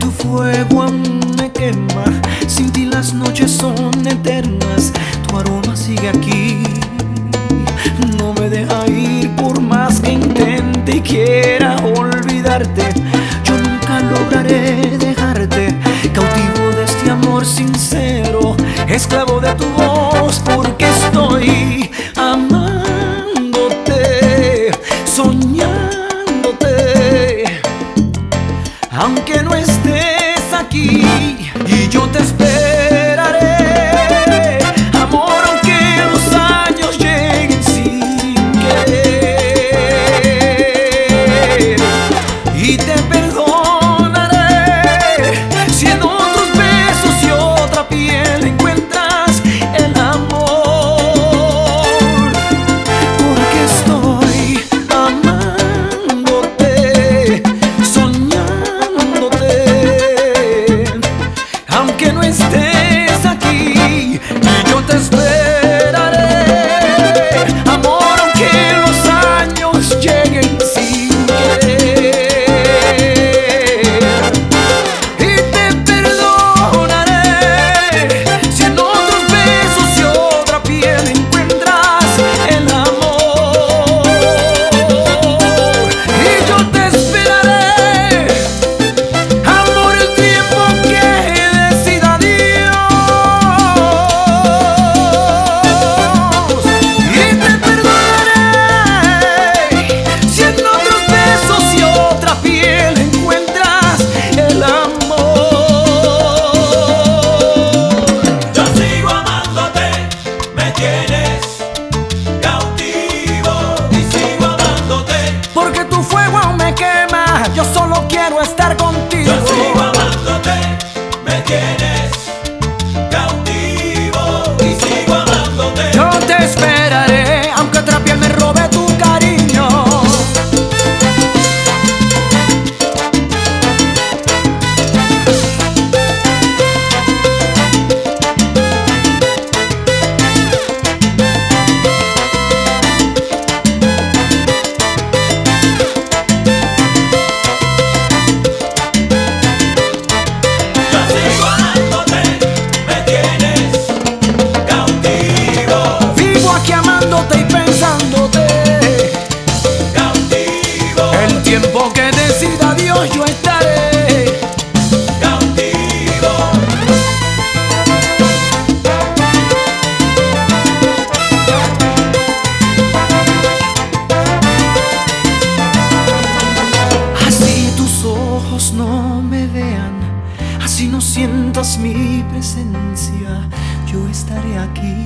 fuego aún me quema. Sin ti las noches son eternas. Tu aroma sigue aquí. No me deja ir por más que intente y quiera olvidarte. Yo nunca lograré dejarte. Cautivo de este amor sincero. Esclavo de tu voz Aunque no estés aquí y yo te esperaré, Tu fuego aún me quema, yo solo quiero estar contigo. No me vean, así no sientas mi presencia, yo estaré aquí